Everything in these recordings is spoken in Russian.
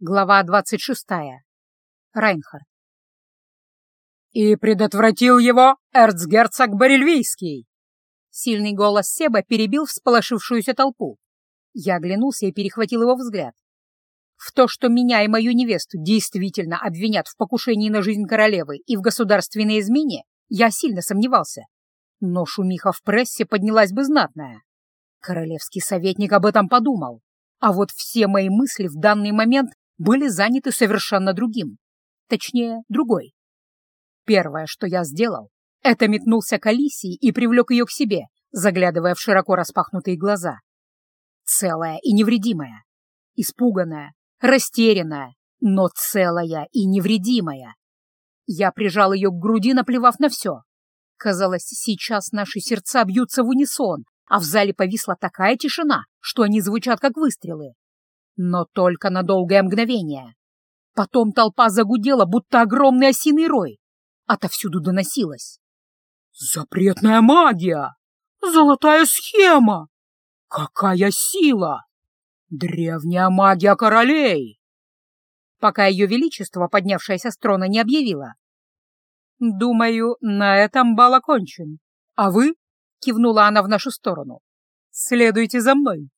Глава двадцать шестая. Райнхард. «И предотвратил его эрцгерцог Барельвийский!» Сильный голос Себа перебил всполошившуюся толпу. Я оглянулся и перехватил его взгляд. В то, что меня и мою невесту действительно обвинят в покушении на жизнь королевы и в государственной измене, я сильно сомневался. Но шумиха в прессе поднялась бы знатная. Королевский советник об этом подумал. А вот все мои мысли в данный момент были заняты совершенно другим. Точнее, другой. Первое, что я сделал, это метнулся к Алисии и привлек ее к себе, заглядывая в широко распахнутые глаза. Целая и невредимая. Испуганная, растерянная, но целая и невредимая. Я прижал ее к груди, наплевав на все. Казалось, сейчас наши сердца бьются в унисон, а в зале повисла такая тишина, что они звучат как выстрелы. Но только на долгое мгновение. Потом толпа загудела, будто огромный осиный рой. Отовсюду доносилось. «Запретная магия! Золотая схема! Какая сила! Древняя магия королей!» Пока ее величество, поднявшееся с трона, не объявила. «Думаю, на этом бал окончен. А вы?» — кивнула она в нашу сторону. «Следуйте за мной».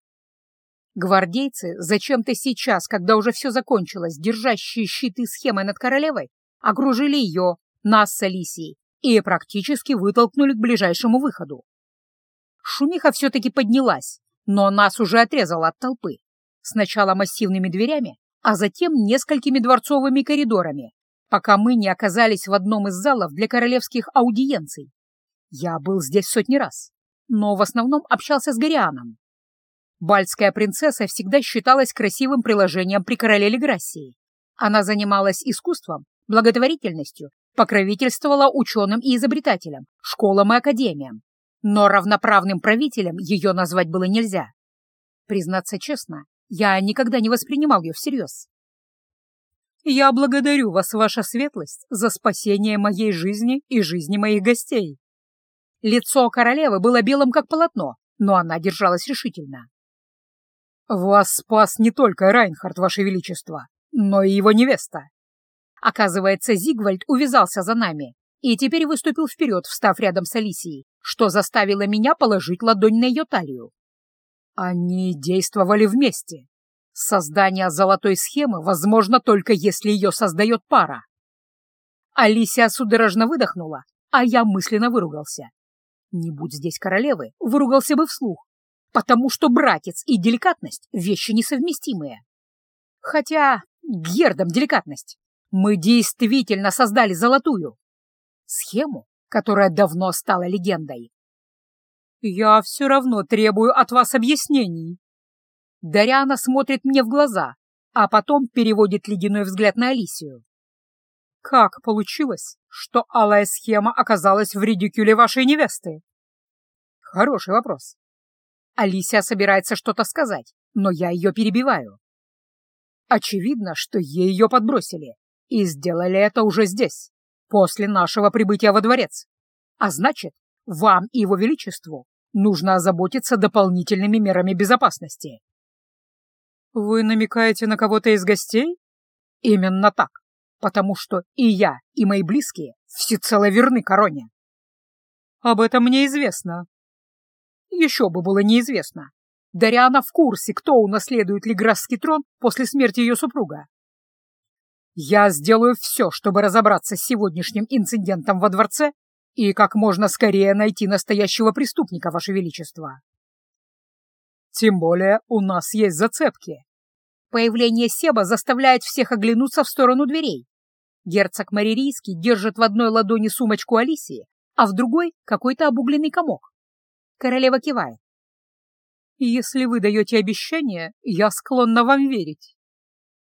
Гвардейцы зачем-то сейчас, когда уже все закончилось, держащие щиты схемой над королевой, окружили ее, нас с Алисией, и практически вытолкнули к ближайшему выходу. Шумиха все-таки поднялась, но нас уже отрезала от толпы. Сначала массивными дверями, а затем несколькими дворцовыми коридорами, пока мы не оказались в одном из залов для королевских аудиенций. Я был здесь сотни раз, но в основном общался с Горианом. Бальтская принцесса всегда считалась красивым приложением при короле Леграссии. Она занималась искусством, благотворительностью, покровительствовала ученым и изобретателям, школам и академиям. Но равноправным правителем ее назвать было нельзя. Признаться честно, я никогда не воспринимал ее всерьез. «Я благодарю вас, ваша светлость, за спасение моей жизни и жизни моих гостей». Лицо королевы было белым, как полотно, но она держалась решительно. «Вас спас не только Райнхард, Ваше Величество, но и его невеста». Оказывается, Зигвальд увязался за нами и теперь выступил вперед, встав рядом с Алисией, что заставило меня положить ладонь на ее талию. Они действовали вместе. Создание золотой схемы возможно только если ее создает пара. Алисия судорожно выдохнула, а я мысленно выругался. Не будь здесь королевы, выругался бы вслух потому что братец и деликатность — вещи несовместимые. Хотя гердом деликатность. Мы действительно создали золотую схему, которая давно стала легендой. «Я все равно требую от вас объяснений». Дариана смотрит мне в глаза, а потом переводит ледяной взгляд на Алисию. «Как получилось, что алая схема оказалась в редикюле вашей невесты?» «Хороший вопрос. Алисия собирается что-то сказать, но я ее перебиваю. Очевидно, что ей ее подбросили, и сделали это уже здесь, после нашего прибытия во дворец. А значит, вам и его величеству нужно озаботиться дополнительными мерами безопасности. Вы намекаете на кого-то из гостей? Именно так, потому что и я, и мои близкие всецело верны короне. Об этом мне известно, еще бы было неизвестно. Дариана в курсе, кто унаследует Леграсский трон после смерти ее супруга. Я сделаю все, чтобы разобраться с сегодняшним инцидентом во дворце и как можно скорее найти настоящего преступника, Ваше Величество. Тем более у нас есть зацепки. Появление Себа заставляет всех оглянуться в сторону дверей. Герцог Маририйский держит в одной ладони сумочку Алисии, а в другой — какой-то обугленный комок. Королева кивает. «Если вы даете обещание, я склонна вам верить.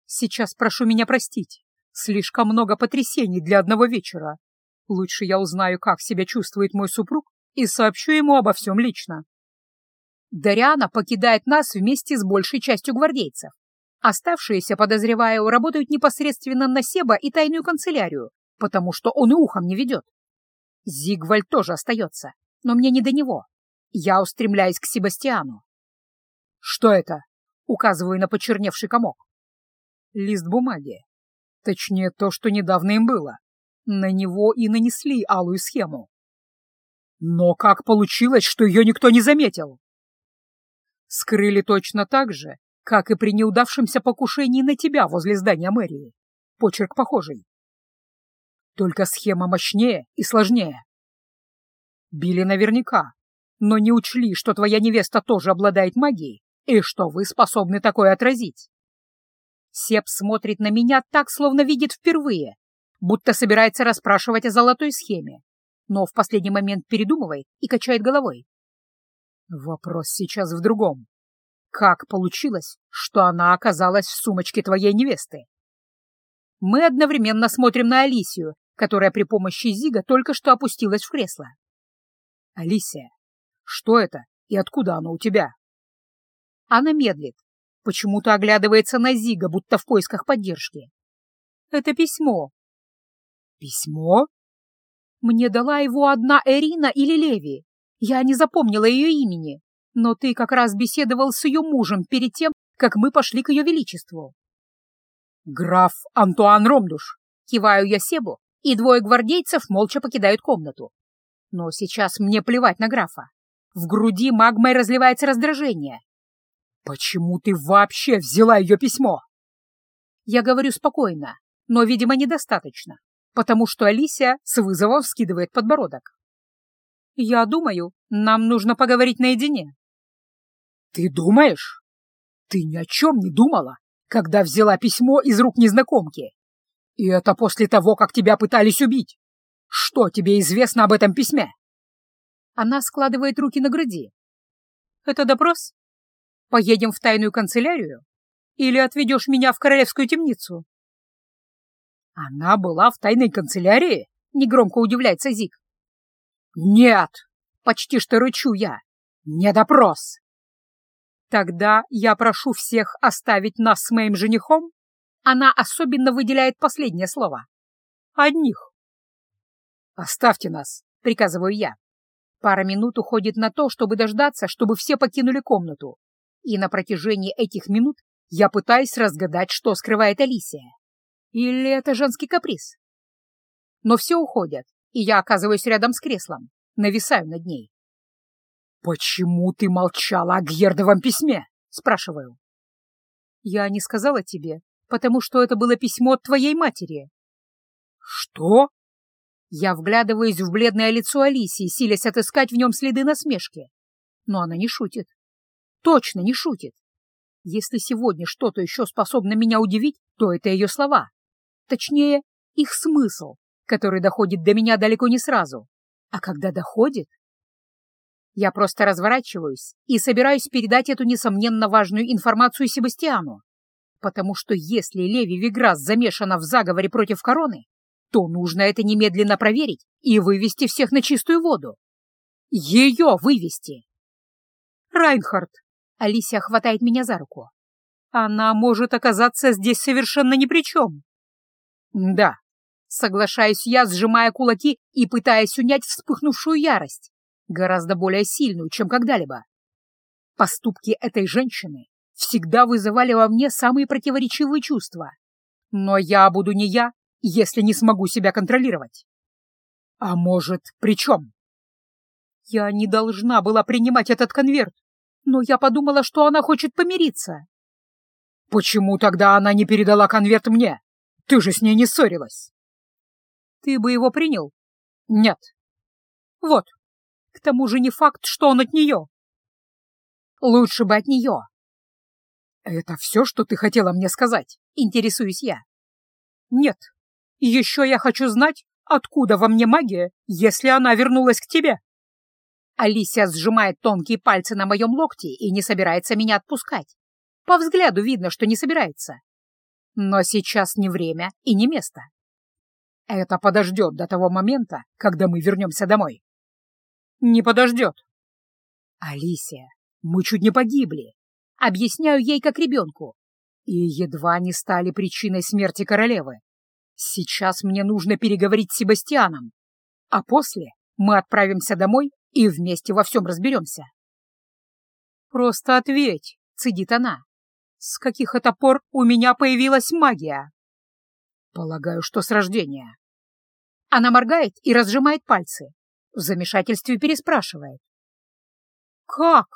Сейчас прошу меня простить. Слишком много потрясений для одного вечера. Лучше я узнаю, как себя чувствует мой супруг, и сообщу ему обо всем лично». Дариана покидает нас вместе с большей частью гвардейцев. Оставшиеся, подозреваю, работают непосредственно на Себа и тайную канцелярию, потому что он и ухом не ведет. Зигвальд тоже остается, но мне не до него. Я устремляюсь к Себастьяну. «Что это?» — указываю на почерневший комок. Лист бумаги. Точнее, то, что недавно им было. На него и нанесли алую схему. Но как получилось, что ее никто не заметил? Скрыли точно так же, как и при неудавшемся покушении на тебя возле здания мэрии. Почерк похожий. Только схема мощнее и сложнее. Били наверняка, но не учли, что твоя невеста тоже обладает магией и что вы способны такое отразить. Сеп смотрит на меня так, словно видит впервые, будто собирается расспрашивать о золотой схеме, но в последний момент передумывает и качает головой. Вопрос сейчас в другом. Как получилось, что она оказалась в сумочке твоей невесты? Мы одновременно смотрим на Алисию, которая при помощи Зига только что опустилась в кресло. Алисия, что это и откуда оно у тебя? Она медлит, почему-то оглядывается на Зига, будто в поисках поддержки. Это письмо. Письмо? Мне дала его одна Эрина или Леви. Я не запомнила ее имени, но ты как раз беседовал с ее мужем перед тем, как мы пошли к ее величеству. Граф Антуан Ромдуш. Киваю я Себу, и двое гвардейцев молча покидают комнату. Но сейчас мне плевать на графа. В груди магмой разливается раздражение. «Почему ты вообще взяла ее письмо?» Я говорю спокойно, но, видимо, недостаточно потому что Алисия с вызовом скидывает подбородок. «Я думаю, нам нужно поговорить наедине». «Ты думаешь? Ты ни о чем не думала, когда взяла письмо из рук незнакомки? И это после того, как тебя пытались убить. Что тебе известно об этом письме?» Она складывает руки на груди. «Это допрос? Поедем в тайную канцелярию? Или отведешь меня в королевскую темницу?» Она была в тайной канцелярии? Негромко удивляется Зик. Нет, почти что рычу я. Не допрос. Тогда я прошу всех оставить нас с моим женихом. Она особенно выделяет последнее слово. Одних. Оставьте нас, приказываю я. Пара минут уходит на то, чтобы дождаться, чтобы все покинули комнату. И на протяжении этих минут я пытаюсь разгадать, что скрывает Алисия. Или это женский каприз? Но все уходят, и я оказываюсь рядом с креслом, нависаю над ней. «Почему ты молчала о Гердовом письме?» — спрашиваю. «Я не сказала тебе, потому что это было письмо от твоей матери». «Что?» Я вглядываюсь в бледное лицо Алисии, силясь отыскать в нем следы насмешки. Но она не шутит. Точно не шутит. Если сегодня что-то еще способно меня удивить, то это ее слова. Точнее, их смысл, который доходит до меня далеко не сразу. А когда доходит... Я просто разворачиваюсь и собираюсь передать эту несомненно важную информацию Себастьяну, потому что если Леви Виграс замешана в заговоре против короны, то нужно это немедленно проверить и вывести всех на чистую воду. Ее вывести! Райнхард! Алисия хватает меня за руку. Она может оказаться здесь совершенно ни при чем. Да, соглашаюсь я, сжимая кулаки и пытаясь унять вспыхнувшую ярость, гораздо более сильную, чем когда-либо. Поступки этой женщины всегда вызывали во мне самые противоречивые чувства. Но я буду не я, если не смогу себя контролировать. А может, при чем? Я не должна была принимать этот конверт, но я подумала, что она хочет помириться. Почему тогда она не передала конверт мне? Ты же с ней не ссорилась. Ты бы его принял? Нет. Вот. К тому же не факт, что он от нее. Лучше бы от нее. Это все, что ты хотела мне сказать? Интересуюсь я. Нет. Еще я хочу знать, откуда во мне магия, если она вернулась к тебе. Алисия сжимает тонкие пальцы на моем локте и не собирается меня отпускать. По взгляду видно, что не собирается. Но сейчас не время и не место. Это подождет до того момента, когда мы вернемся домой. Не подождет. Алисия, мы чуть не погибли. Объясняю ей как ребенку. И едва не стали причиной смерти королевы. Сейчас мне нужно переговорить с Себастьяном. А после мы отправимся домой и вместе во всем разберемся. «Просто ответь», — цедит она. С каких это пор у меня появилась магия? Полагаю, что с рождения. Она моргает и разжимает пальцы. В замешательстве переспрашивает. Как?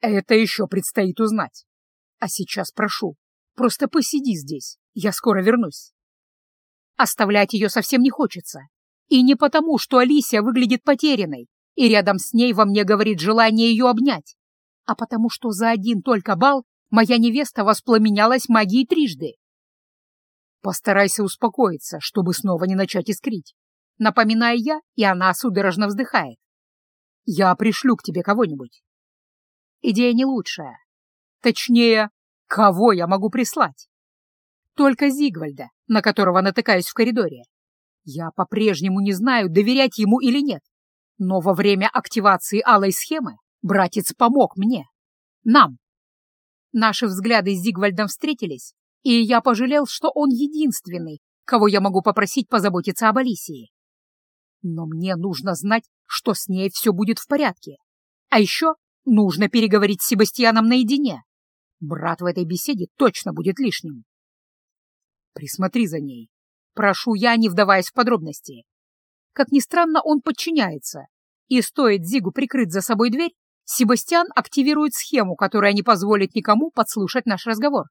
Это еще предстоит узнать. А сейчас прошу, просто посиди здесь, я скоро вернусь. Оставлять ее совсем не хочется. И не потому, что Алисия выглядит потерянной, и рядом с ней во мне говорит желание ее обнять, а потому что за один только бал моя невеста воспламенялась магией трижды. Постарайся успокоиться, чтобы снова не начать искрить. Напоминая я, и она судорожно вздыхает. Я пришлю к тебе кого-нибудь. Идея не лучшая. Точнее, кого я могу прислать? Только Зигвальда, на которого натыкаюсь в коридоре. Я по-прежнему не знаю, доверять ему или нет. Но во время активации алой схемы братец помог мне. Нам. Наши взгляды с Зигвальдом встретились, и я пожалел, что он единственный, кого я могу попросить позаботиться об Алисии. Но мне нужно знать, что с ней все будет в порядке. А еще нужно переговорить с Себастьяном наедине. Брат в этой беседе точно будет лишним. Присмотри за ней. Прошу я, не вдаваясь в подробности. Как ни странно, он подчиняется. И стоит Зигу прикрыть за собой дверь, Себастьян активирует схему, которая не позволит никому подслушать наш разговор.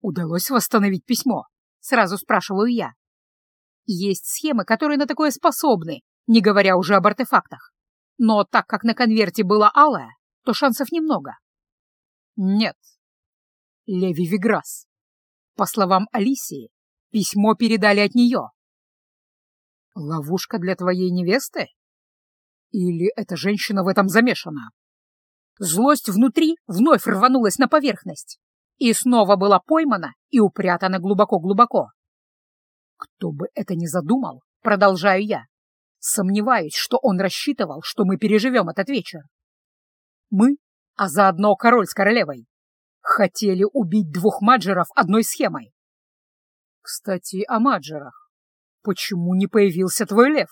«Удалось восстановить письмо?» — сразу спрашиваю я. Есть схемы, которые на такое способны, не говоря уже об артефактах. Но так как на конверте была алая, то шансов немного. Нет. Леви Виграс. По словам Алисии, письмо передали от нее. Ловушка для твоей невесты? Или эта женщина в этом замешана? Злость внутри вновь рванулась на поверхность и снова была поймана и упрятана глубоко-глубоко. Кто бы это ни задумал, продолжаю я, сомневаюсь, что он рассчитывал, что мы переживем этот вечер. Мы, а заодно король с королевой, хотели убить двух маджеров одной схемой. Кстати, о маджерах. Почему не появился твой лев?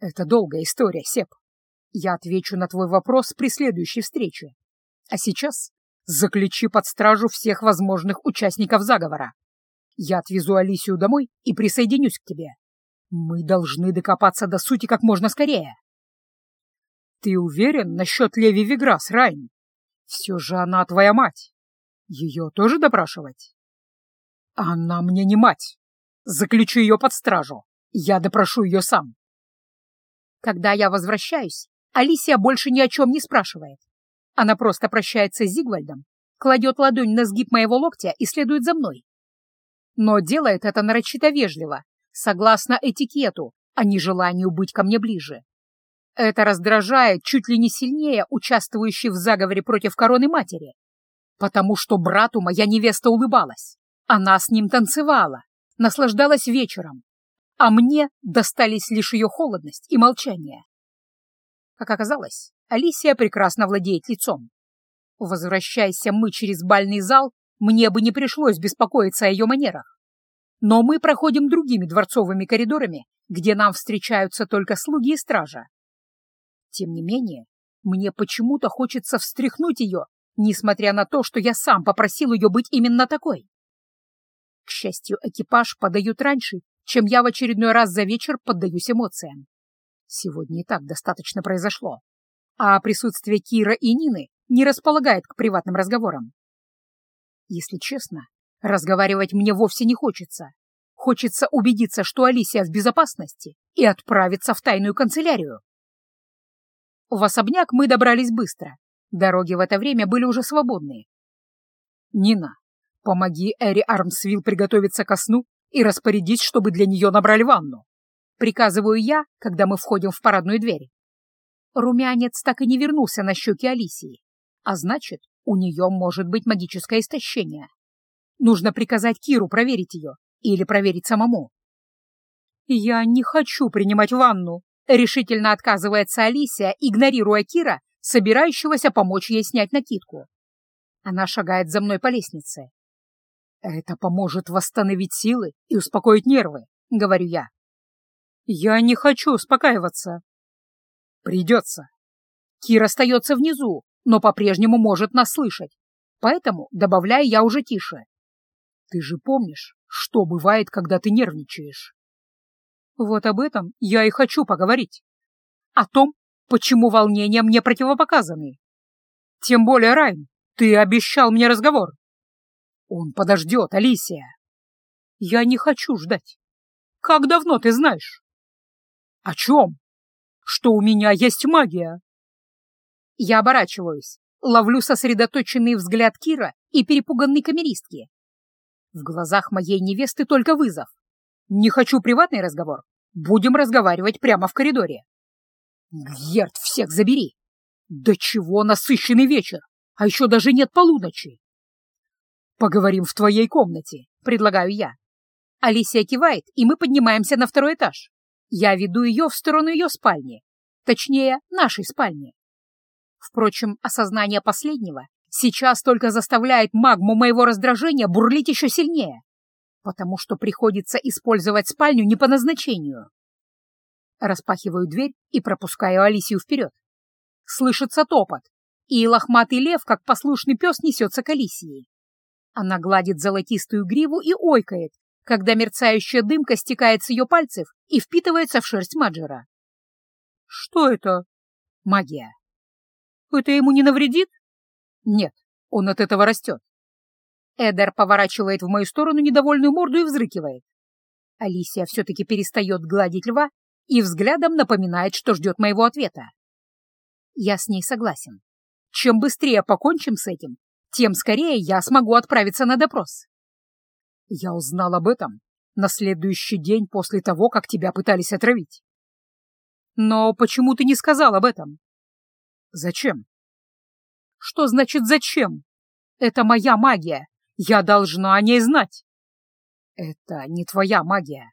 Это долгая история, Сеп. Я отвечу на твой вопрос при следующей встрече. А сейчас Заключи под стражу всех возможных участников заговора. Я отвезу Алисию домой и присоединюсь к тебе. Мы должны докопаться до сути как можно скорее. Ты уверен насчет Леви Виграс, Райн? Все же она твоя мать. Ее тоже допрашивать? Она мне не мать. Заключу ее под стражу. Я допрошу ее сам. Когда я возвращаюсь, Алисия больше ни о чем не спрашивает. Она просто прощается с Зигвальдом, кладет ладонь на сгиб моего локтя и следует за мной. Но делает это нарочито вежливо, согласно этикету, а не желанию быть ко мне ближе. Это раздражает чуть ли не сильнее участвующий в заговоре против короны матери, потому что брату моя невеста улыбалась, она с ним танцевала, наслаждалась вечером, а мне достались лишь ее холодность и молчание. Как оказалось, Алисия прекрасно владеет лицом. Возвращайся мы через бальный зал, мне бы не пришлось беспокоиться о ее манерах. Но мы проходим другими дворцовыми коридорами, где нам встречаются только слуги и стража. Тем не менее, мне почему-то хочется встряхнуть ее, несмотря на то, что я сам попросил ее быть именно такой. К счастью, экипаж подают раньше, чем я в очередной раз за вечер поддаюсь эмоциям. Сегодня и так достаточно произошло а присутствие Кира и Нины не располагает к приватным разговорам. Если честно, разговаривать мне вовсе не хочется. Хочется убедиться, что Алисия в безопасности, и отправиться в тайную канцелярию. В особняк мы добрались быстро. Дороги в это время были уже свободные. «Нина, помоги Эри Армсвилл приготовиться ко сну и распорядись, чтобы для нее набрали ванну», приказываю я, когда мы входим в парадную дверь. Румянец так и не вернулся на щеки Алисии, а значит, у нее может быть магическое истощение. Нужно приказать Киру проверить ее или проверить самому. «Я не хочу принимать ванну», — решительно отказывается Алисия, игнорируя Кира, собирающегося помочь ей снять накидку. Она шагает за мной по лестнице. «Это поможет восстановить силы и успокоить нервы», — говорю я. «Я не хочу успокаиваться», Придется. Кир остается внизу, но по-прежнему может нас слышать. Поэтому добавляю я уже тише. Ты же помнишь, что бывает, когда ты нервничаешь? Вот об этом я и хочу поговорить. О том, почему волнения мне противопоказаны. Тем более, Райн, ты обещал мне разговор. Он подождет, Алисия. Я не хочу ждать. Как давно ты знаешь? О чем? Что у меня есть магия. Я оборачиваюсь, ловлю сосредоточенный взгляд Кира и перепуганной камеристки. В глазах моей невесты только вызов. Не хочу приватный разговор. Будем разговаривать прямо в коридоре. Герд, всех забери! Да чего насыщенный вечер, а еще даже нет полуночи. Поговорим в твоей комнате, предлагаю я. Алисия кивает, и мы поднимаемся на второй этаж. Я веду ее в сторону ее спальни, точнее, нашей спальни. Впрочем, осознание последнего сейчас только заставляет магму моего раздражения бурлить еще сильнее, потому что приходится использовать спальню не по назначению. Распахиваю дверь и пропускаю Алисию вперед. Слышится топот, и лохматый лев, как послушный пес, несется к Алисии. Она гладит золотистую гриву и ойкает, когда мерцающая дымка стекает с ее пальцев и впитывается в шерсть Маджера. «Что это?» «Магия». «Это ему не навредит?» «Нет, он от этого растет». Эдер поворачивает в мою сторону недовольную морду и взрыкивает. Алисия все-таки перестает гладить льва и взглядом напоминает, что ждет моего ответа. Я с ней согласен. Чем быстрее покончим с этим, тем скорее я смогу отправиться на допрос. Я узнал об этом на следующий день после того, как тебя пытались отравить. Но почему ты не сказал об этом? Зачем? Что значит «зачем»? Это моя магия. Я должна о ней знать. Это не твоя магия.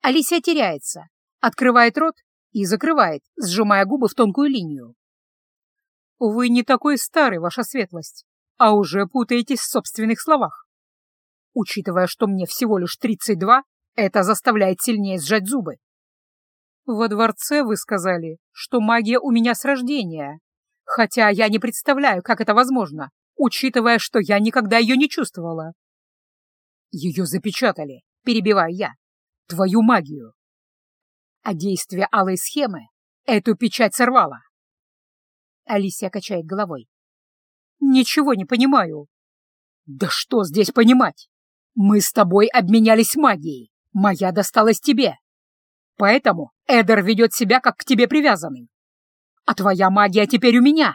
Алисия теряется, открывает рот и закрывает, сжимая губы в тонкую линию. Вы не такой старый, ваша светлость, а уже путаетесь в собственных словах. Учитывая, что мне всего лишь 32, это заставляет сильнее сжать зубы. Во дворце вы сказали, что магия у меня с рождения, хотя я не представляю, как это возможно, учитывая, что я никогда ее не чувствовала. Ее запечатали, перебиваю я. Твою магию а действие алой схемы эту печать сорвало. Алисия качает головой. Ничего не понимаю. Да что здесь понимать? Мы с тобой обменялись магией. Моя досталась тебе. Поэтому Эдер ведет себя как к тебе привязанный. А твоя магия теперь у меня.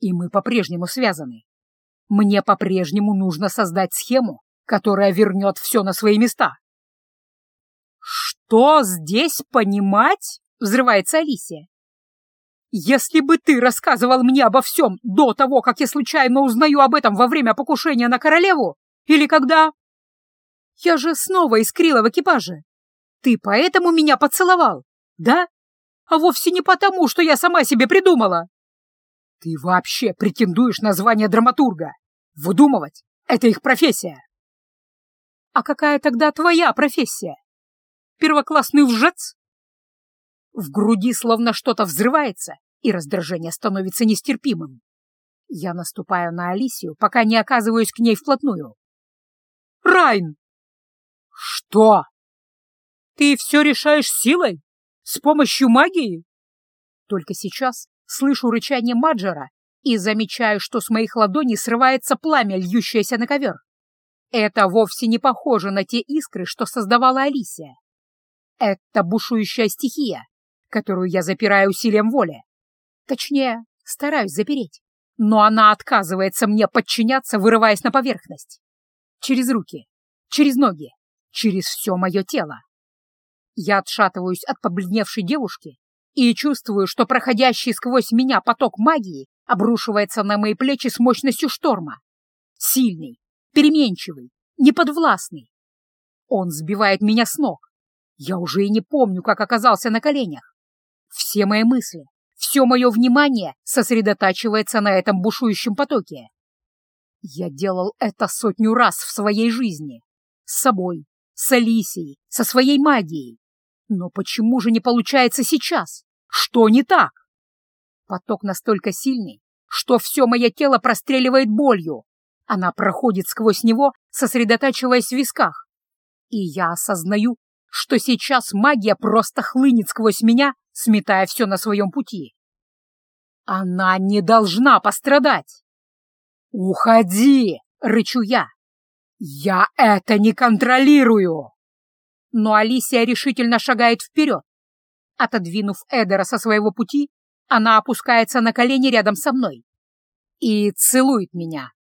И мы по-прежнему связаны. Мне по-прежнему нужно создать схему, которая вернет все на свои места. «Что здесь понимать?» — взрывается Алисия. «Если бы ты рассказывал мне обо всем до того, как я случайно узнаю об этом во время покушения на королеву, или когда...» «Я же снова искрила в экипаже. Ты поэтому меня поцеловал, да? А вовсе не потому, что я сама себе придумала». «Ты вообще претендуешь на звание драматурга. Выдумывать — это их профессия». «А какая тогда твоя профессия?» Первоклассный лжец? В груди словно что-то взрывается, и раздражение становится нестерпимым. Я наступаю на Алисию, пока не оказываюсь к ней вплотную. «Райн!» «Что?» «Ты все решаешь силой? С помощью магии?» Только сейчас слышу рычание Маджера и замечаю, что с моих ладоней срывается пламя, льющееся на ковер. Это вовсе не похоже на те искры, что создавала Алисия. Это бушующая стихия, которую я запираю усилием воли. Точнее, стараюсь запереть, но она отказывается мне подчиняться, вырываясь на поверхность. Через руки, через ноги, через все мое тело. Я отшатываюсь от побледневшей девушки и чувствую, что проходящий сквозь меня поток магии обрушивается на мои плечи с мощностью шторма. Сильный, переменчивый, неподвластный. Он сбивает меня с ног, я уже и не помню, как оказался на коленях. Все мои мысли, все мое внимание сосредотачивается на этом бушующем потоке. Я делал это сотню раз в своей жизни. С собой, с Алисией, со своей магией. Но почему же не получается сейчас? Что не так? Поток настолько сильный, что все мое тело простреливает болью. Она проходит сквозь него, сосредотачиваясь в висках. И я осознаю, что сейчас магия просто хлынет сквозь меня, сметая все на своем пути. Она не должна пострадать. «Уходи!» — рычу я. «Я это не контролирую!» Но Алисия решительно шагает вперед. Отодвинув Эдера со своего пути, она опускается на колени рядом со мной и целует меня.